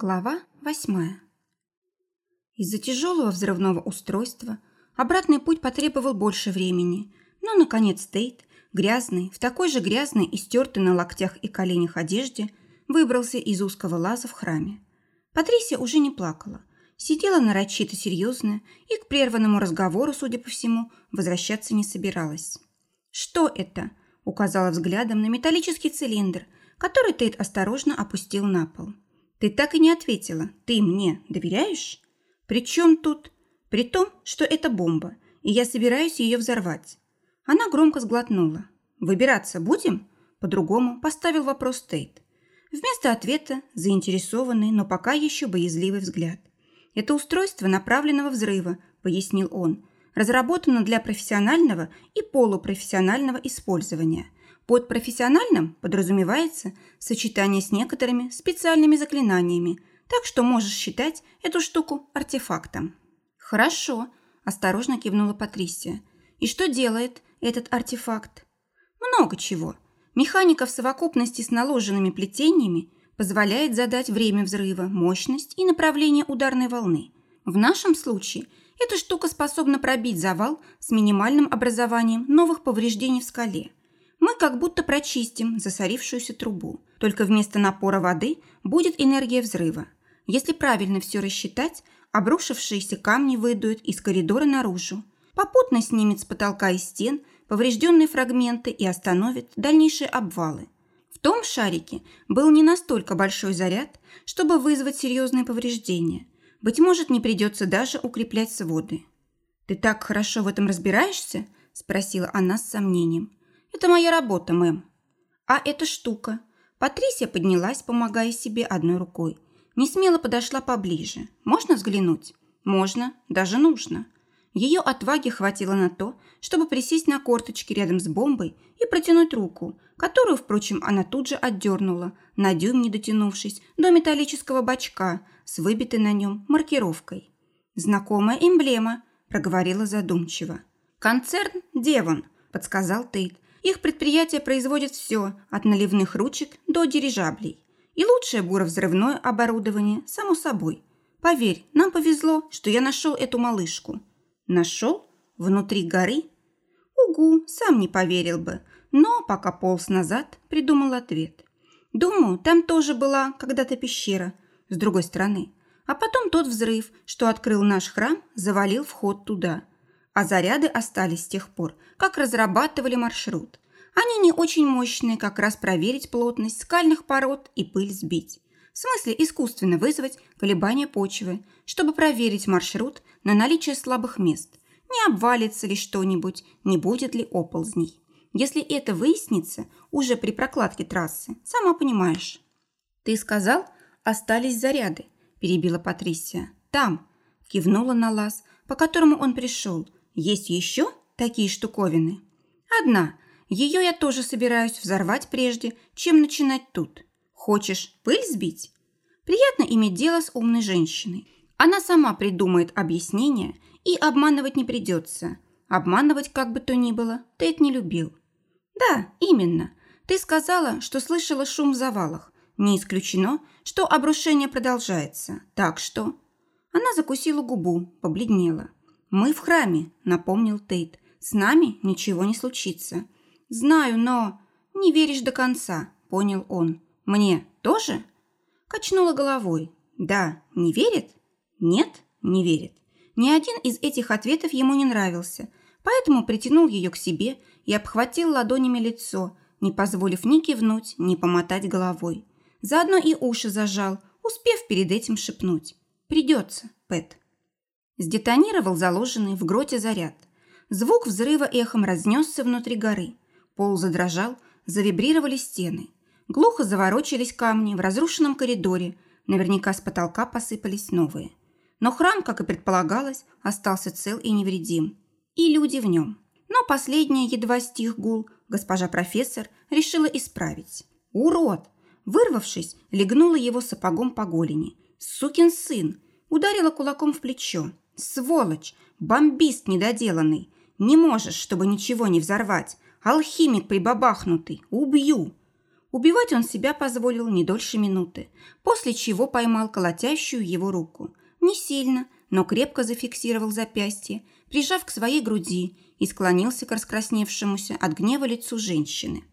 Глава восьмая. Из-за тяжелого взрывного устройства обратный путь потребовал больше времени, но, наконец, Тейт, грязный, в такой же грязной и стертой на локтях и коленях одежде, выбрался из узкого лаза в храме. Патрисия уже не плакала, сидела нарочито серьезная и к прерванному разговору, судя по всему, возвращаться не собиралась. «Что это?» – указала взглядом на металлический цилиндр, который Тейт осторожно опустил на пол. – ты так и не ответила. Ты мне доверяешь? При чем тут? При том, что это бомба, и я собираюсь ее взорвать. Она громко сглотнула. Выбираться будем? По-другому поставил вопрос Тейт. Вместо ответа заинтересованный, но пока еще боязливый взгляд. Это устройство направленного взрыва, пояснил он, разработано для профессионального и полупрофессионального использования – под профессиональным подразумевается сочетание с некоторыми специальными заклинаниями, так что можешь считать эту штуку артефактом. Хорошо, осторожно кивнула Патрисия. И что делает этот артефакт? Много чего. Механика в совокупности с наложенными плетениями позволяет задать время взрыва, мощность и направление ударной волны. В нашем случае эта штука способна пробить завал с минимальным образованием новых повреждений в скале – мы как будто прочистим засорившуюся трубу. Только вместо напора воды будет энергия взрыва. Если правильно все рассчитать, обрушившиеся камни выйдут из коридора наружу. Попутно снимет с потолка и стен поврежденные фрагменты и остановит дальнейшие обвалы. В том шарике был не настолько большой заряд, чтобы вызвать серьезные повреждения. Быть может, не придется даже укреплять своды. «Ты так хорошо в этом разбираешься?» – спросила она с сомнением. Это моя работа, мэм. А эта штука. Патрисия поднялась, помогая себе одной рукой. Не смело подошла поближе. Можно взглянуть? Можно, даже нужно. Ее отваги хватило на то, чтобы присесть на корточки рядом с бомбой и протянуть руку, которую, впрочем, она тут же отдернула, на дюйм не дотянувшись до металлического бачка с выбитой на нем маркировкой. «Знакомая эмблема», – проговорила задумчиво. «Концерн Девон», – подсказал Тейт, их предприятие производит все, от наливных ручек до дирижаблей. И лучшее буровзрывное оборудование, само собой. Поверь, нам повезло, что я нашел эту малышку. Нашел? Внутри горы? Угу, сам не поверил бы. Но пока полз назад, придумал ответ. Думаю, там тоже была когда-то пещера, с другой стороны. А потом тот взрыв, что открыл наш храм, завалил вход туда – а заряды остались с тех пор, как разрабатывали маршрут. Они не очень мощные, как раз проверить плотность скальных пород и пыль сбить. В смысле искусственно вызвать колебания почвы, чтобы проверить маршрут на наличие слабых мест. Не обвалится ли что-нибудь, не будет ли оползней. Если это выяснится уже при прокладке трассы, сама понимаешь. «Ты сказал, остались заряды», – перебила Патрисия. «Там», – кивнула на лаз, по которому он пришел, есть еще такие штуковины? Одна. Ее я тоже собираюсь взорвать прежде, чем начинать тут. Хочешь пыль сбить? Приятно иметь дело с умной женщиной. Она сама придумает объяснение, и обманывать не придется. Обманывать как бы то ни было, ты это не любил. Да, именно. Ты сказала, что слышала шум в завалах. Не исключено, что обрушение продолжается. Так что... Она закусила губу, побледнела. «Мы в храме», – напомнил Тейт. «С нами ничего не случится». «Знаю, но...» «Не веришь до конца», – понял он. «Мне тоже?» Качнула головой. «Да, не верит?» «Нет, не верит». Ни один из этих ответов ему не нравился, поэтому притянул ее к себе и обхватил ладонями лицо, не позволив ни кивнуть, ни помотать головой. Заодно и уши зажал, успев перед этим шепнуть. «Придется, Пэт». Сдетонировал заложенный в гроте заряд. Звук взрыва эхом разнесся внутри горы. Пол задрожал, завибрировали стены. Глухо заворочились камни в разрушенном коридоре. Наверняка с потолка посыпались новые. Но храм, как и предполагалось, остался цел и невредим. И люди в нем. Но последнее едва стих гул госпожа профессор решила исправить. «Урод!» Вырвавшись, легнула его сапогом по голени. «Сукин сын!» Ударила кулаком в плечо. Сволочь! Бомбист недоделанный! Не можешь, чтобы ничего не взорвать! Алхимик прибабахнутый! Убью!» Убивать он себя позволил не дольше минуты, после чего поймал колотящую его руку. Не сильно, но крепко зафиксировал запястье, прижав к своей груди и склонился к раскрасневшемуся от гнева лицу женщины.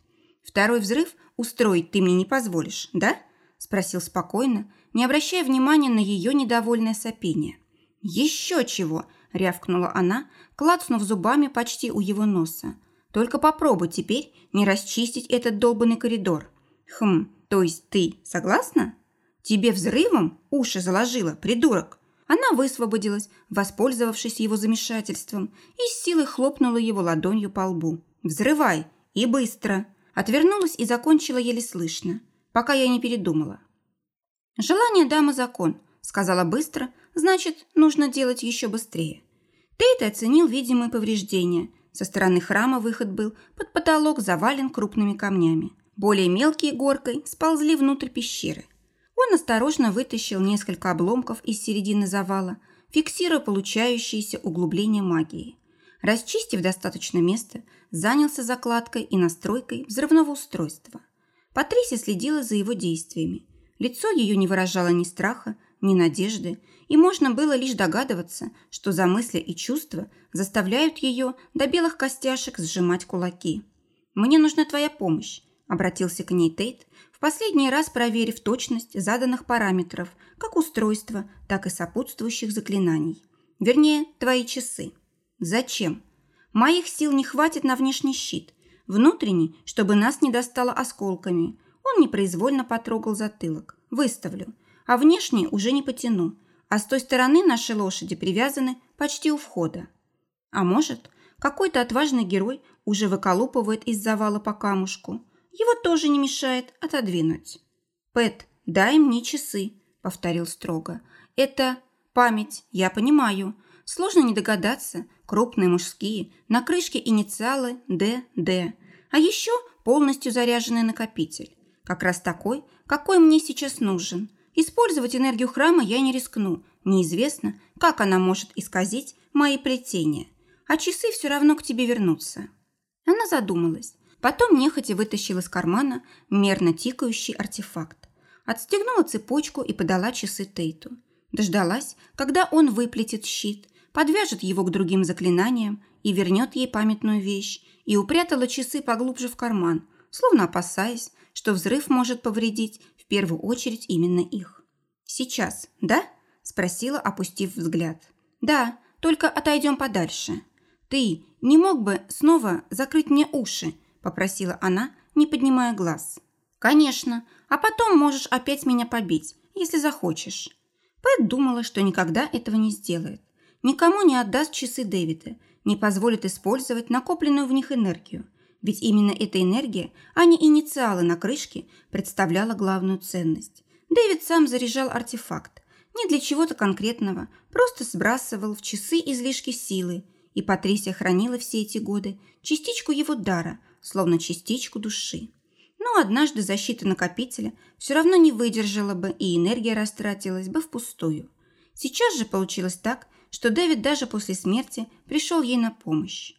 «Второй взрыв устроить ты мне не позволишь, да?» – спросил спокойно, не обращая внимания на ее недовольное сопение. «Еще чего!» – рявкнула она, клацнув зубами почти у его носа. «Только попробуй теперь не расчистить этот долбанный коридор. Хм, то есть ты согласна? Тебе взрывом уши заложила, придурок!» Она высвободилась, воспользовавшись его замешательством, и с силой хлопнула его ладонью по лбу. «Взрывай! И быстро!» Отвернулась и закончила еле слышно, пока я не передумала. «Желание дамы закон», – сказала быстро, значит, нужно делать еще быстрее. Тейт оценил видимые повреждения. Со стороны храма выход был, под потолок завален крупными камнями. Более мелкие горкой сползли внутрь пещеры. Он осторожно вытащил несколько обломков из середины завала, фиксируя получающиеся углубления магии. Расчистив достаточно места, занялся закладкой и настройкой взрывного устройства. Патрисия следила за его действиями. Лицо ее не выражало ни страха, ни надежды, и можно было лишь догадываться, что за мысли и чувства заставляют ее до белых костяшек сжимать кулаки. «Мне нужна твоя помощь», – обратился к ней Тейт, в последний раз проверив точность заданных параметров как устройства, так и сопутствующих заклинаний. Вернее, твои часы. Зачем? Моих сил не хватит на внешний щит. Внутренний, чтобы нас не достало осколками. Он непроизвольно потрогал затылок. Выставлю. А внешний уже не потяну. А с той стороны наши лошади привязаны почти у входа. А может, какой-то отважный герой уже выколупывает из завала по камушку. Его тоже не мешает отодвинуть. «Пэт, дай мне часы», – повторил строго. «Это память, я понимаю. Сложно не догадаться, крупные мужские, на крышке инициалы ДД, а еще полностью заряженный накопитель. Как раз такой, какой мне сейчас нужен. Использовать энергию храма я не рискну. Неизвестно, как она может исказить мои плетения. А часы все равно к тебе вернутся. Она задумалась. Потом нехотя вытащила из кармана мерно тикающий артефакт. Отстегнула цепочку и подала часы Тейту. Дождалась, когда он выплетит щит, подвяжет его к другим заклинаниям и вернет ей памятную вещь, и упрятала часы поглубже в карман, словно опасаясь, что взрыв может повредить в первую очередь именно их. «Сейчас, да?» – спросила, опустив взгляд. «Да, только отойдем подальше. Ты не мог бы снова закрыть мне уши?» – попросила она, не поднимая глаз. «Конечно, а потом можешь опять меня побить, если захочешь». Пэт думала, что никогда этого не сделает никому не отдаст часы Дэвида, не позволит использовать накопленную в них энергию. Ведь именно эта энергия, а не инициалы на крышке, представляла главную ценность. Дэвид сам заряжал артефакт. Не для чего-то конкретного, просто сбрасывал в часы излишки силы. И Патрисия хранила все эти годы частичку его дара, словно частичку души. Но однажды защита накопителя все равно не выдержала бы, и энергия растратилась бы впустую. Сейчас же получилось так, что Дэвид даже после смерти пришел ей на помощь.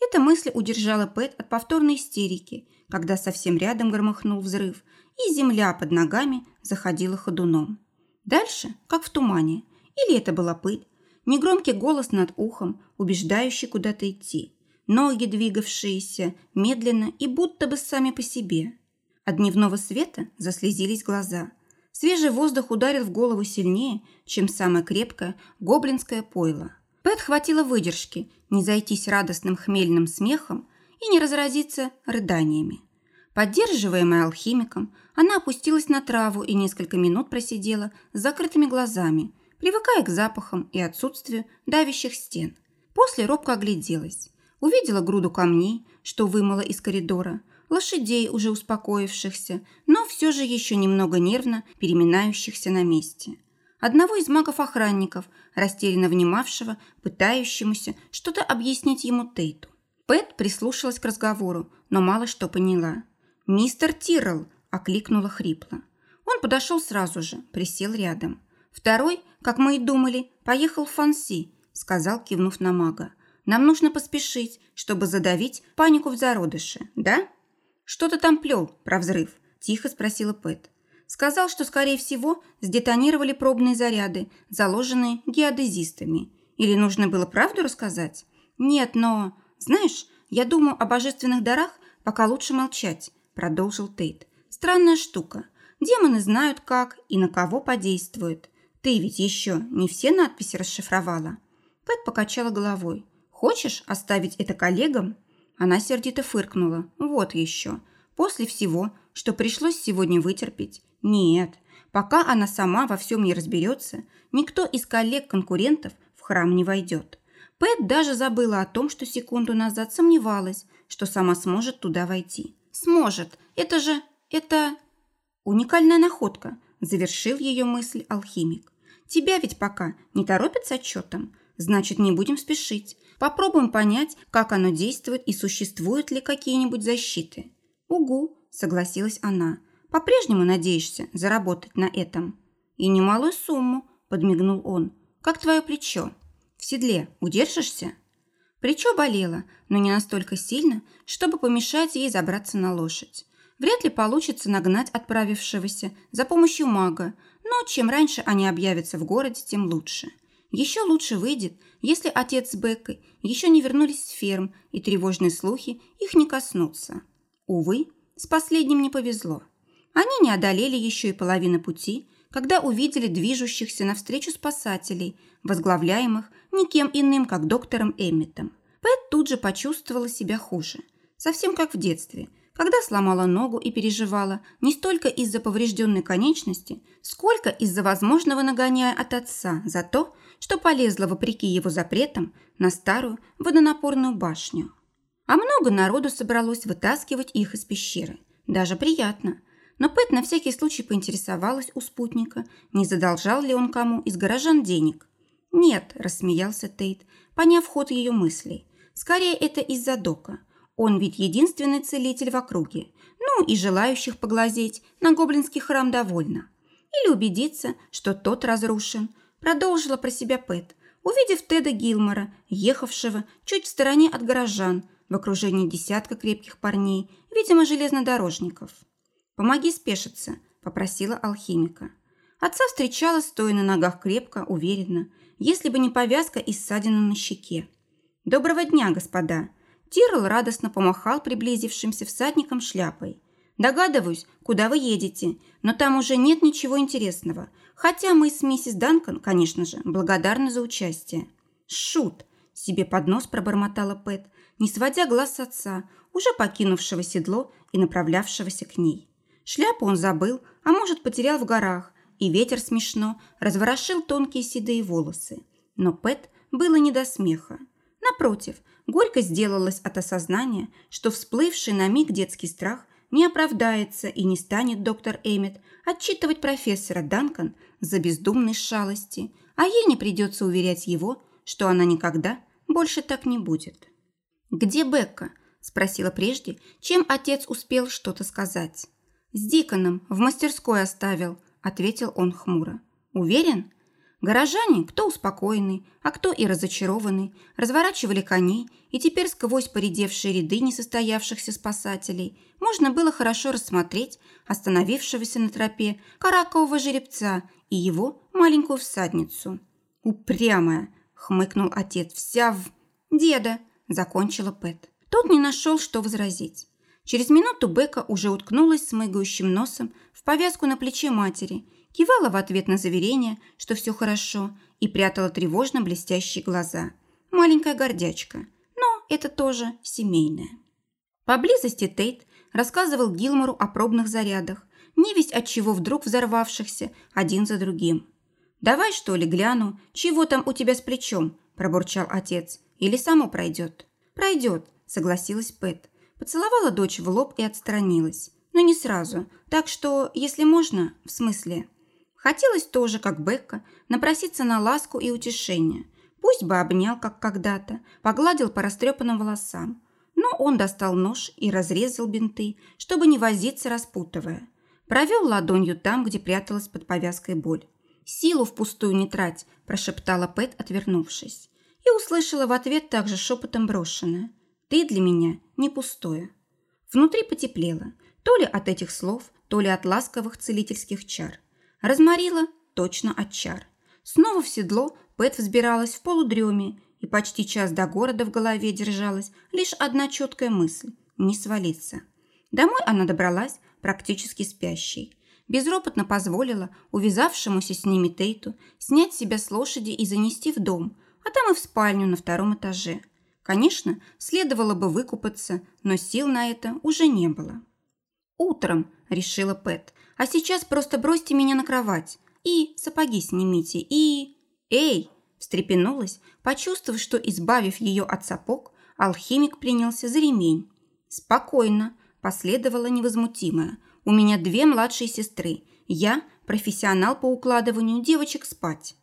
Эта мысль удержала Пэт от повторной истерики, когда совсем рядом громыхнул взрыв, и земля под ногами заходила ходуном. Дальше, как в тумане, или это была пыль, негромкий голос над ухом, убеждающий куда-то идти, ноги, двигавшиеся медленно и будто бы сами по себе. От дневного света заслезились глаза – Свежий воздух ударил в голову сильнее, чем самое крепкое гоблинское пойло. Пэт хватило выдержки не зайтись радостным хмельным смехом и не разразиться рыданиями. Поддерживаемая алхимиком, она опустилась на траву и несколько минут просидела с закрытыми глазами, привыкая к запахам и отсутствию давящих стен. После робко огляделась. Увидела груду камней, что вымыла из коридора, лошадей, уже успокоившихся, но все же еще немного нервно переминающихся на месте. Одного из магов-охранников, растерянно внимавшего, пытающемуся что-то объяснить ему Тейту. Пэт прислушалась к разговору, но мало что поняла. «Мистер Тиррелл!» – окликнула хрипло. Он подошел сразу же, присел рядом. Второй, как мы и думали, поехал в Фанси, сказал, кивнув на мага. Нам нужно поспешить, чтобы задавить панику в зародыше, да? Что ты там плел про взрыв? Тихо спросила Пэт. Сказал, что, скорее всего, сдетонировали пробные заряды, заложенные геодезистами. Или нужно было правду рассказать? Нет, но... Знаешь, я думаю о божественных дарах, пока лучше молчать, продолжил Тейт. Странная штука. Демоны знают, как и на кого подействуют. Ты ведь еще не все надписи расшифровала. Пэт покачала головой. Хочешь оставить это коллегам? Она сердито фыркнула. Вот еще. После всего, что пришлось сегодня вытерпеть. Нет, пока она сама во всем не разберется, никто из коллег-конкурентов в храм не войдет. Пэт даже забыла о том, что секунду назад сомневалась, что сама сможет туда войти. Сможет. Это же... это... Уникальная находка, завершил ее мысль алхимик. Тебя ведь пока не торопят с отчетом. Значит, не будем спешить. Попробуем понять, как оно действует и существуют ли какие-нибудь защиты. Угу, согласилась она. По-прежнему надеешься заработать на этом? И немалую сумму, подмигнул он. Как твое плечо? В седле удержишься? Плечо болело, но не настолько сильно, чтобы помешать ей забраться на лошадь. Вряд ли получится нагнать отправившегося за помощью мага, но чем раньше они объявятся в городе, тем лучше. Еще лучше выйдет, если отец с Беккой еще не вернулись с ферм, и тревожные слухи их не коснутся. Увы, с последним не повезло. Они не одолели еще и половины пути, когда увидели движущихся навстречу спасателей, возглавляемых никем иным, как доктором Эмметом. Пэт тут же почувствовала себя хуже. Совсем как в детстве, когда сломала ногу и переживала не столько из-за поврежденной конечности, сколько из-за возможного нагоняя от отца за то, что полезла вопреки его запретам на старую водонапорную башню. А много народу собралось вытаскивать их из пещеры. Даже приятно – но Пэт на всякий случай поинтересовалась у спутника, не задолжал ли он кому из горожан денег. «Нет», – рассмеялся Тейт, поняв ход ее мыслей. «Скорее это из-за Дока. Он ведь единственный целитель в округе. Ну и желающих поглазеть на гоблинский храм довольно. Или убедиться, что тот разрушен», – продолжила про себя Пэт, увидев Теда Гилмора, ехавшего чуть в стороне от горожан, в окружении десятка крепких парней, видимо, железнодорожников. «Помоги спешиться», – попросила алхимика. Отца встречала, стоя на ногах крепко, уверенно, если бы не повязка и ссадина на щеке. «Доброго дня, господа!» Тирл радостно помахал приблизившимся всадникам шляпой. «Догадываюсь, куда вы едете, но там уже нет ничего интересного, хотя мы с миссис Данкан, конечно же, благодарны за участие». «Шут!» – себе под нос пробормотала Пэт, не сводя глаз отца, уже покинувшего седло и направлявшегося к ней. Шляпу он забыл, а может, потерял в горах, и ветер смешно разворошил тонкие седые волосы. Но Пэт было не до смеха. Напротив, горько сделалось от осознания, что всплывший на миг детский страх не оправдается и не станет доктор Эммет отчитывать профессора Данкан за бездумные шалости, а ей не придется уверять его, что она никогда больше так не будет. «Где Бекка?» – спросила прежде, чем отец успел что-то сказать. «С Диконом в мастерской оставил», – ответил он хмуро. «Уверен?» Горожане, кто успокоенный, а кто и разочарованный, разворачивали коней, и теперь сквозь поредевшие ряды несостоявшихся спасателей можно было хорошо рассмотреть остановившегося на тропе каракового жеребца и его маленькую всадницу. «Упрямая!» – хмыкнул отец. «Вся в...» «Деда!» – закончила Пэт. Тот не нашел, что возразить. Через минуту Бека уже уткнулась смыгающим носом в повязку на плече матери, кивала в ответ на заверение, что все хорошо, и прятала тревожно блестящие глаза. Маленькая гордячка. Но это тоже семейное. Поблизости Тейт рассказывал Гилмору о пробных зарядах, невесть от чего вдруг взорвавшихся один за другим. «Давай, что ли, гляну, чего там у тебя с плечом?» – пробурчал отец. «Или само пройдет?» «Пройдет», – согласилась Пэт. Поцеловала дочь в лоб и отстранилась. Но не сразу. Так что, если можно, в смысле... Хотелось тоже, как Бекка, напроситься на ласку и утешение. Пусть бы обнял, как когда-то, погладил по растрепанным волосам. Но он достал нож и разрезал бинты, чтобы не возиться, распутывая. Провел ладонью там, где пряталась под повязкой боль. «Силу впустую не трать», – прошептала Пэт, отвернувшись. И услышала в ответ также шепотом брошенное. Ты для меня не пустое. Внутри потеплело, то ли от этих слов, то ли от ласковых целительских чар. Разморила точно от чар. Снова в седло Пэт взбиралась в полудреме, и почти час до города в голове держалась лишь одна четкая мысль – не свалиться. Домой она добралась практически спящей. Безропотно позволила увязавшемуся с ними Тейту снять себя с лошади и занести в дом, а там и в спальню на втором этаже. Конечно, следовало бы выкупаться, но сил на это уже не было. «Утром», – решила Пэт, – «а сейчас просто бросьте меня на кровать и сапоги снимите, и...» «Эй!» – встрепенулась, почувствовав, что, избавив ее от сапог, алхимик принялся за ремень. «Спокойно», – последовала невозмутимая. «У меня две младшие сестры. Я – профессионал по укладыванию девочек спать».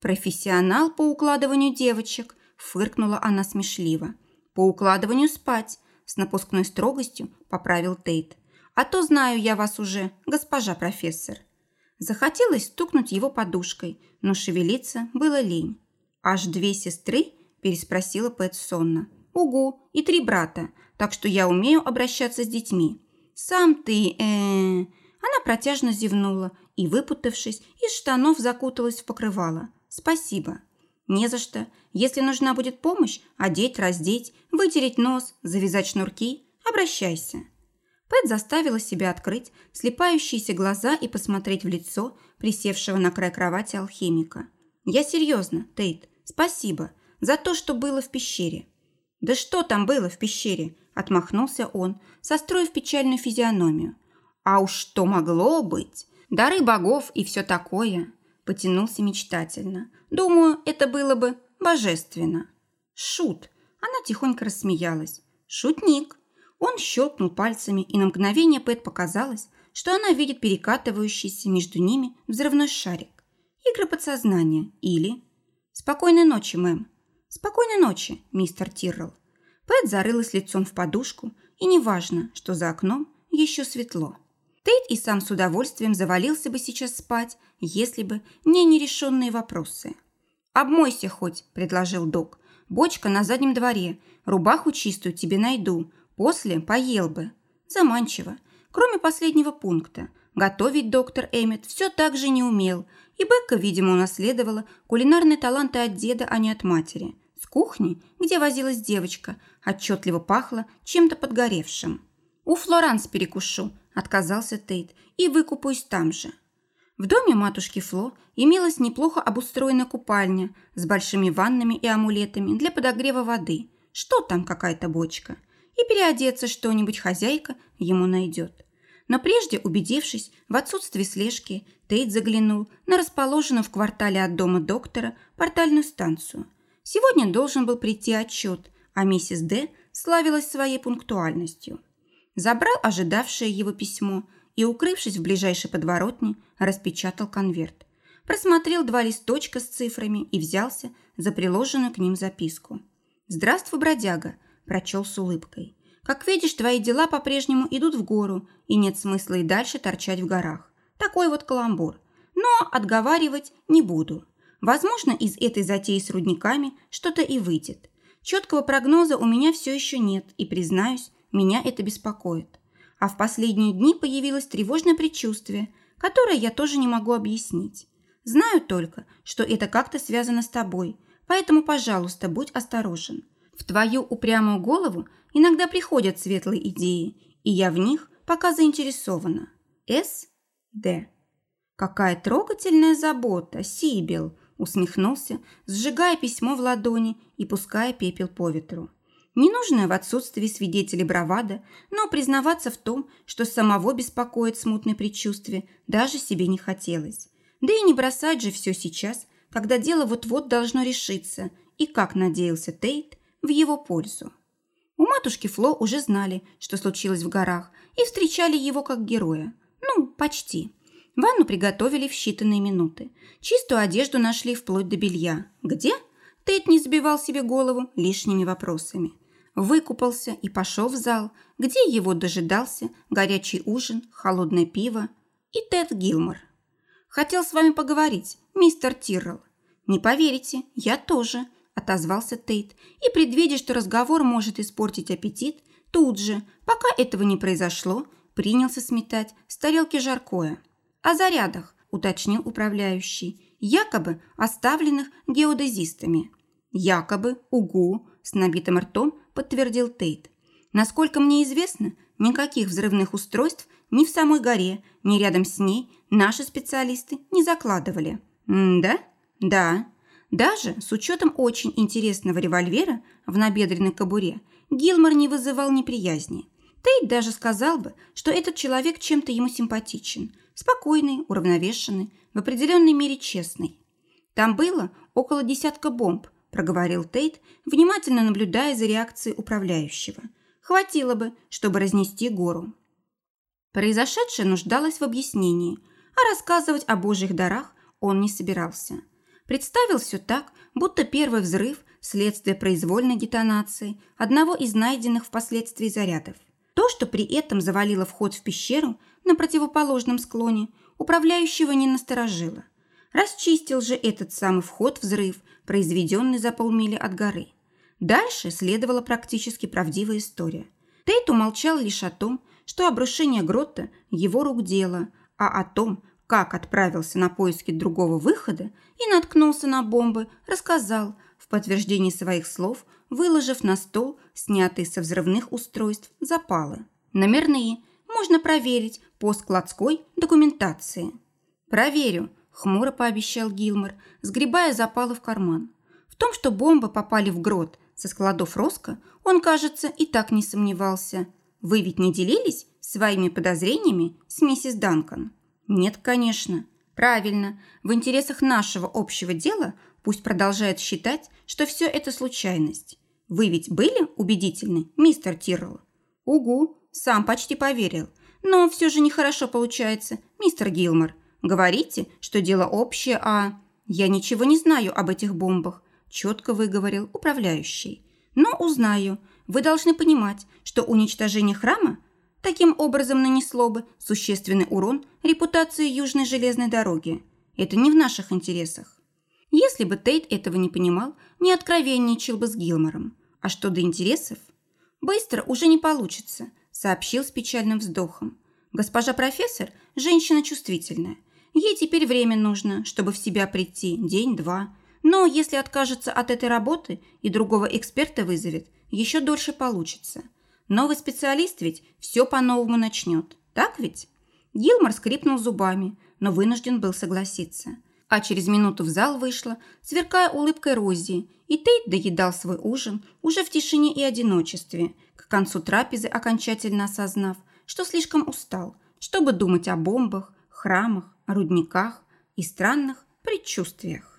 «Профессионал по укладыванию девочек», – фыркнула она смешливо. «По укладыванию спать», – с напускной строгостью поправил Тейт. «А то знаю я вас уже, госпожа профессор». Захотелось стукнуть его подушкой, но шевелиться было лень. «Аж две сестры?» – переспросила Пэт сонно. «Угу, и три брата, так что я умею обращаться с детьми. Сам ты, э, Она протяжно зевнула и, выпутавшись, из штанов закуталась в покрывало. «Спасибо». «Не за что. Если нужна будет помощь, одеть, раздеть, вытереть нос, завязать шнурки, обращайся». Пэт заставила себя открыть слепающиеся глаза и посмотреть в лицо присевшего на край кровати алхимика. «Я серьезно, Тейт, спасибо за то, что было в пещере». «Да что там было в пещере?» – отмахнулся он, состроив печальную физиономию. «А уж что могло быть? Дары богов и все такое!» – потянулся мечтательно. «Думаю, это было бы божественно». «Шут!» – она тихонько рассмеялась. «Шутник!» Он щелкнул пальцами, и на мгновение Пэт показалось, что она видит перекатывающийся между ними взрывной шарик. Игры подсознания или... «Спокойной ночи, мэм». «Спокойной ночи, мистер Тиррелл». Пэт зарылась лицом в подушку, и неважно, что за окном еще светло. Тейт и сам с удовольствием завалился бы сейчас спать, если бы не нерешенные вопросы. «Обмойся хоть», – предложил док. «Бочка на заднем дворе. Рубаху чистую тебе найду. После поел бы. Заманчиво. Кроме последнего пункта. Готовить доктор Эммет все так же не умел, и Бекка, видимо, унаследовала кулинарные таланты от деда, а не от матери. С кухни, где возилась девочка, отчетливо пахло чем-то подгоревшим. «У Флоранс перекушу», – отказался Тейт, – «и выкупаюсь там же». В доме матушки Фло имелась неплохо обустроенная купальня с большими ваннами и амулетами для подогрева воды. Что там какая-то бочка – и переодеться что-нибудь хозяйка ему найдет. Но прежде, убедившись в отсутствии слежки, Тейт заглянул на расположенную в квартале от дома доктора портальную станцию. Сегодня должен был прийти отчет, а миссис Д славилась своей пунктуальностью. Забрал ожидавшее его письмо и, укрывшись в ближайшей подворотне, распечатал конверт. Просмотрел два листочка с цифрами и взялся за приложенную к ним записку. «Здравствуй, бродяга прочел с улыбкой. «Как видишь, твои дела по-прежнему идут в гору, и нет смысла и дальше торчать в горах. Такой вот каламбур. Но отговаривать не буду. Возможно, из этой затеи с рудниками что-то и выйдет. Четкого прогноза у меня все еще нет, и, признаюсь, меня это беспокоит. А в последние дни появилось тревожное предчувствие, которое я тоже не могу объяснить. Знаю только, что это как-то связано с тобой, поэтому, пожалуйста, будь осторожен. В твою упрямую голову иногда приходят светлые идеи, и я в них пока заинтересована. С. Д. Какая трогательная забота, Сибил, усмехнулся, сжигая письмо в ладони и пуская пепел по ветру. Ненужное в отсутствии свидетелей бравада, но признаваться в том, что самого беспокоит смутное предчувствие, даже себе не хотелось. Да и не бросать же все сейчас, когда дело вот-вот должно решиться, и, как надеялся Тейт, в его пользу. У матушки Фло уже знали, что случилось в горах, и встречали его как героя. Ну, почти. Ванну приготовили в считанные минуты. Чистую одежду нашли вплоть до белья. Где? Тед не сбивал себе голову лишними вопросами. Выкупался и пошел в зал, где его дожидался горячий ужин, холодное пиво и Тед Гилмор. «Хотел с вами поговорить, мистер Тиррелл». «Не поверите, я тоже», – отозвался Тейт, и, предвидя, что разговор может испортить аппетит, тут же, пока этого не произошло, принялся сметать с тарелки жаркое. О зарядах, уточнил управляющий, якобы оставленных геодезистами. Якобы, угу, с набитым ртом подтвердил Тейт. Насколько мне известно, никаких взрывных устройств ни в самой горе, ни рядом с ней наши специалисты не закладывали. М да? Да. Даже с учетом очень интересного револьвера в набедренной кобуре Гилмор не вызывал неприязни. Тейт даже сказал бы, что этот человек чем-то ему симпатичен. Спокойный, уравновешенный, в определенной мере честный. Там было около десятка бомб, проговорил Тейт, внимательно наблюдая за реакцией управляющего. Хватило бы, чтобы разнести гору. Произошедшее нуждалось в объяснении, а рассказывать о божьих дарах он не собирался. Представил все так, будто первый взрыв – следствие произвольной детонации одного из найденных впоследствии зарядов. То, что при этом завалило вход в пещеру на противоположном склоне, управляющего не насторожило. Расчистил же этот самый вход взрыв, произведенный за полмили от горы. Дальше следовала практически правдивая история. Тейт умолчал лишь о том, что обрушение грота – его рук дело, а о том, как отправился на поиски другого выхода и наткнулся на бомбы, рассказал в подтверждении своих слов, выложив на стол снятые со взрывных устройств запалы. Номерные можно проверить по складской документации. «Проверю», – хмуро пообещал Гилмор, сгребая запалы в карман. В том, что бомбы попали в грот со складов Роско, он, кажется, и так не сомневался. Вы ведь не делились своими подозрениями с миссис Данкан? Нет, конечно. Правильно. В интересах нашего общего дела пусть продолжает считать, что все это случайность. Вы ведь были убедительны, мистер Тиррелл? Угу, сам почти поверил. Но все же нехорошо получается, мистер Гилмор. Говорите, что дело общее, а... Я ничего не знаю об этих бомбах, четко выговорил управляющий. Но узнаю. Вы должны понимать, что уничтожение храма таким образом нанесло бы существенный урон репутации Южной железной дороги. Это не в наших интересах. Если бы Тейт этого не понимал, не откровенничал бы с Гилмором. А что до интересов? Быстро уже не получится, сообщил с печальным вздохом. Госпожа профессор – женщина чувствительная. Ей теперь время нужно, чтобы в себя прийти, день-два. Но если откажется от этой работы и другого эксперта вызовет, еще дольше получится. Новый специалист ведь все по-новому начнет. Так ведь? Гилмор скрипнул зубами, но вынужден был согласиться. А через минуту в зал вышла, сверкая улыбкой Рози, и Тейт доедал свой ужин уже в тишине и одиночестве, к концу трапезы окончательно осознав, что слишком устал, чтобы думать о бомбах, храмах, рудниках и странных предчувствиях.